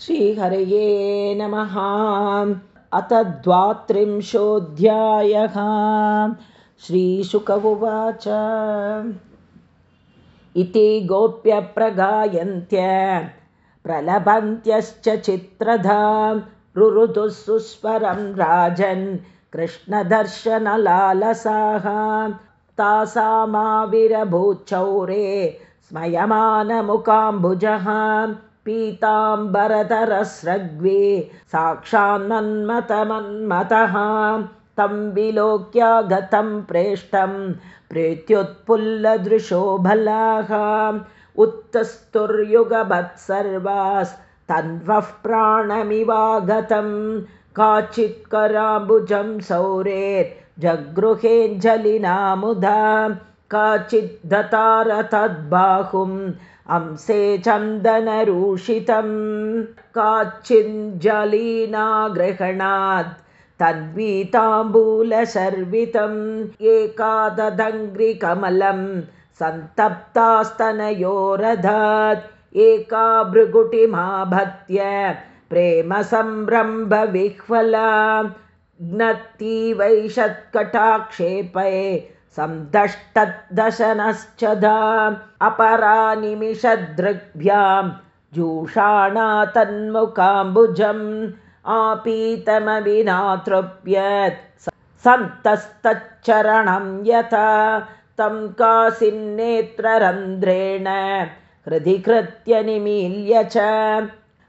श्रीहरये नमः। अथ द्वात्रिंशोऽध्यायः। श्रीशुक उवाच। इति गोप्यप्रगायन्त्य प्रलभन्त्यश्च चित्रधा रुरुदुः सुस्वरं राजन् कृष्णदर्शनलालसाः। तासामाविरभूचौरे स्मयमानमुकाम्बुजः पीताम्बरतरस्रग्वे साक्षान्मन्मतमन्मतः तं विलोक्यागतं प्रेष्ठं प्रीत्युत्पुल्लदृशो बलाः उत्तस्तुर्युगवत्सर्वास्तन्वः प्राणमिवागतं काचित्कराम्बुजं सौरेर्जगृहेऽञ्जलिनामुदा काचिद्दतार तद्बाहुम् अंसे चन्दनरूषितं काचिञ्जलिना गृहणात् तद्वीताम्बूलशर्वितम् एकाददङ्घ्रिकमलं सन्तप्तास्तनयोरधात् एका भृगुटिमाभत्य प्रेमसम्भ्रम्भविह्वला ज्ञत्तीवैषत्कटाक्षेपे सन्दष्टद्दशनश्चदा अपरानिमिषदृग्भ्यां जूषाणा तन्मुकाम्बुजम् आपीतमविनातृप्यत्। सन्तस्तच्चरणं यथा तं कासिन्नेत्ररन्ध्रेण हृदि कृत्य निमील्य च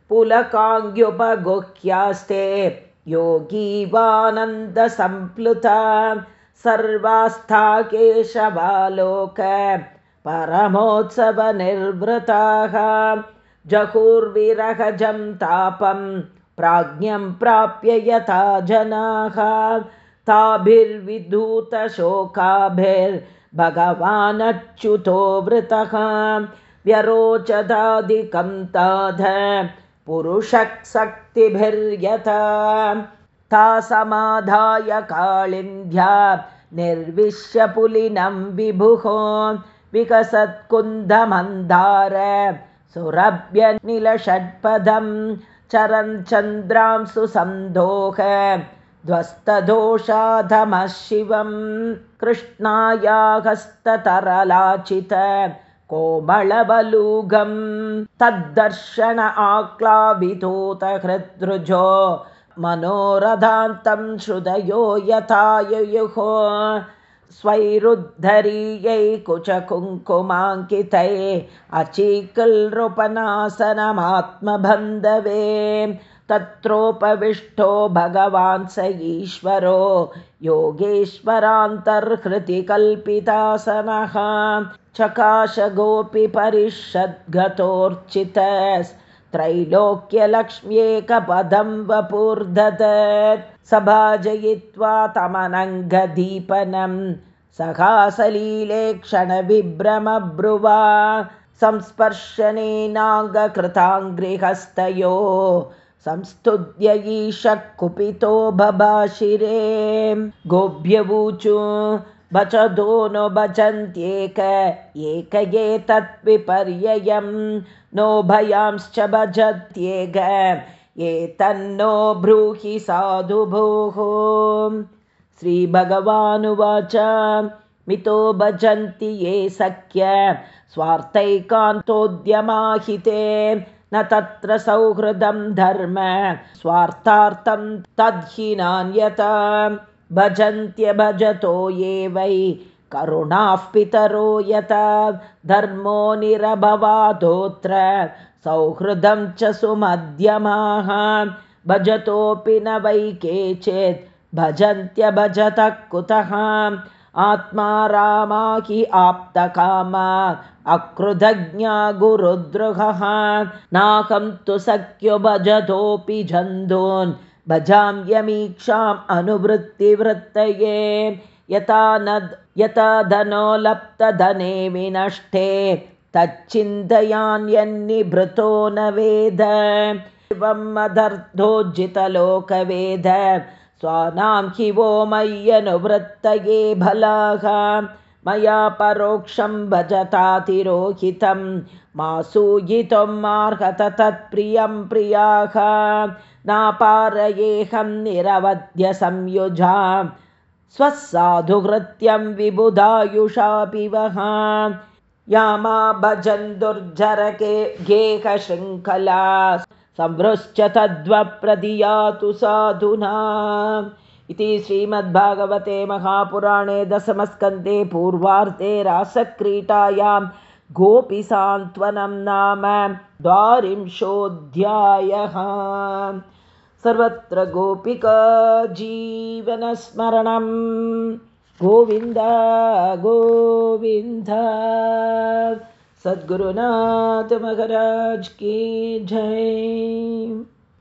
पुलकाङ्ग्युपगुह्यास्ते योगीवानन्दसम्प्लुता सर्वास्था केशवालोक परमोत्सवनिर्वृताः जहुर्विरहजं तापं प्राज्ञं प्राप्य यथा जनाः। ताभिर्विधूतशोकाभिर्भगवानच्युतो वृतः व्यरोचदादिकं ताध पुरुषक्शक्तिभिर्यथा समाधाय काळिन्ध्या निर्विश्य पुलिनं विभुः विकसत्कुन्दमन्दार सुरभ्यनिलषट्पदं चरन् चन्द्रां सुसन्दोह ध्वस्तदोषाधमः शिवं कृष्णायाहस्ततरलाचित कोमलबलूगं तद्दर्शन आक्लावितोतहृद्रुजो मनोरथान्तं श्रुतयो स्वैरुद्धरीयै कुचकुङ्कुमाङ्कितै अचीकल्नृपनासनमात्मबन्धवे तत्रोपविष्टो भगवान् स ईश्वरो योगेश्वरान्तर्हृति कल्पितासनः चकाशगोपि परिषद्गतोर्चित त्रैलोक्यलक्ष्म्येकपदं वपुर्ददत् सभाजयित्वा तमनङ्गदीपनं। सहासलीले क्षणविभ्रमब्रुवा। संस्पर्शनेनाङ्गकृताङ्गृहस्तयो ईशः कुपितो बभाषिरे गोभ्यवूचु भचदो नो भजन्त्येक एक एतद्विपर्ययं नो भयांश्च भजत्येक एतन्नो ब्रूहि साधु भोः श्रीभगवानुवाच मितो भजन्ति ये सख्य स्वार्थैकान्तोद्यमाहिते न तत्र सौहृदं धर्म स्वार्थार्थं तद्हीनान्यता भजन्त्य भजतो ये वै। करुणाः पितरो यथा धर्मो निरभवादोत्र सौहृदं च सुमध्यमाः। भजतोऽपि न वै केचित्। भजन्त्य भजतः कुतः। आत्मा रामा हि आप्तकामा। अकृतज्ञा गुरुद्रुहः। नाहं तु सख्यो भजतोऽपि जन्तून् भजाम्यमीक्षाम् अनुवृत्तिवृत्तये यथा न यथा धनो लप्तधने विनष्टे तच्चिन्तयान्यन्निभृतो न वेद। एवं मदर्थोज्जितलोकवेद स्वानां हि वो मय्यनुवृत्तये भलाः मया परोक्षं भजतातिरोहितं मा सूयितुमार्हत तत्प्रियं प्रियाः नापारयेऽहं निरवध्य संयुजां। स्वसाधुहृत्यं विबुधायुषापि वः या मा भजन् दुर्जरके गेहशृङ्खला संवृश्च तद्वप्रदियातु साधुना इति श्रीमद्भागवते महापुराणे दशमस्कन्धे पूर्वार्धे रासक्रीटायां गोपिसान्त्वनं नाम द्वारिंशोऽध्यायः। सर्वत्र गोपिका जीवनस्मरणं गोविन्द गोविन्द। सद्गुरुनाथ की जय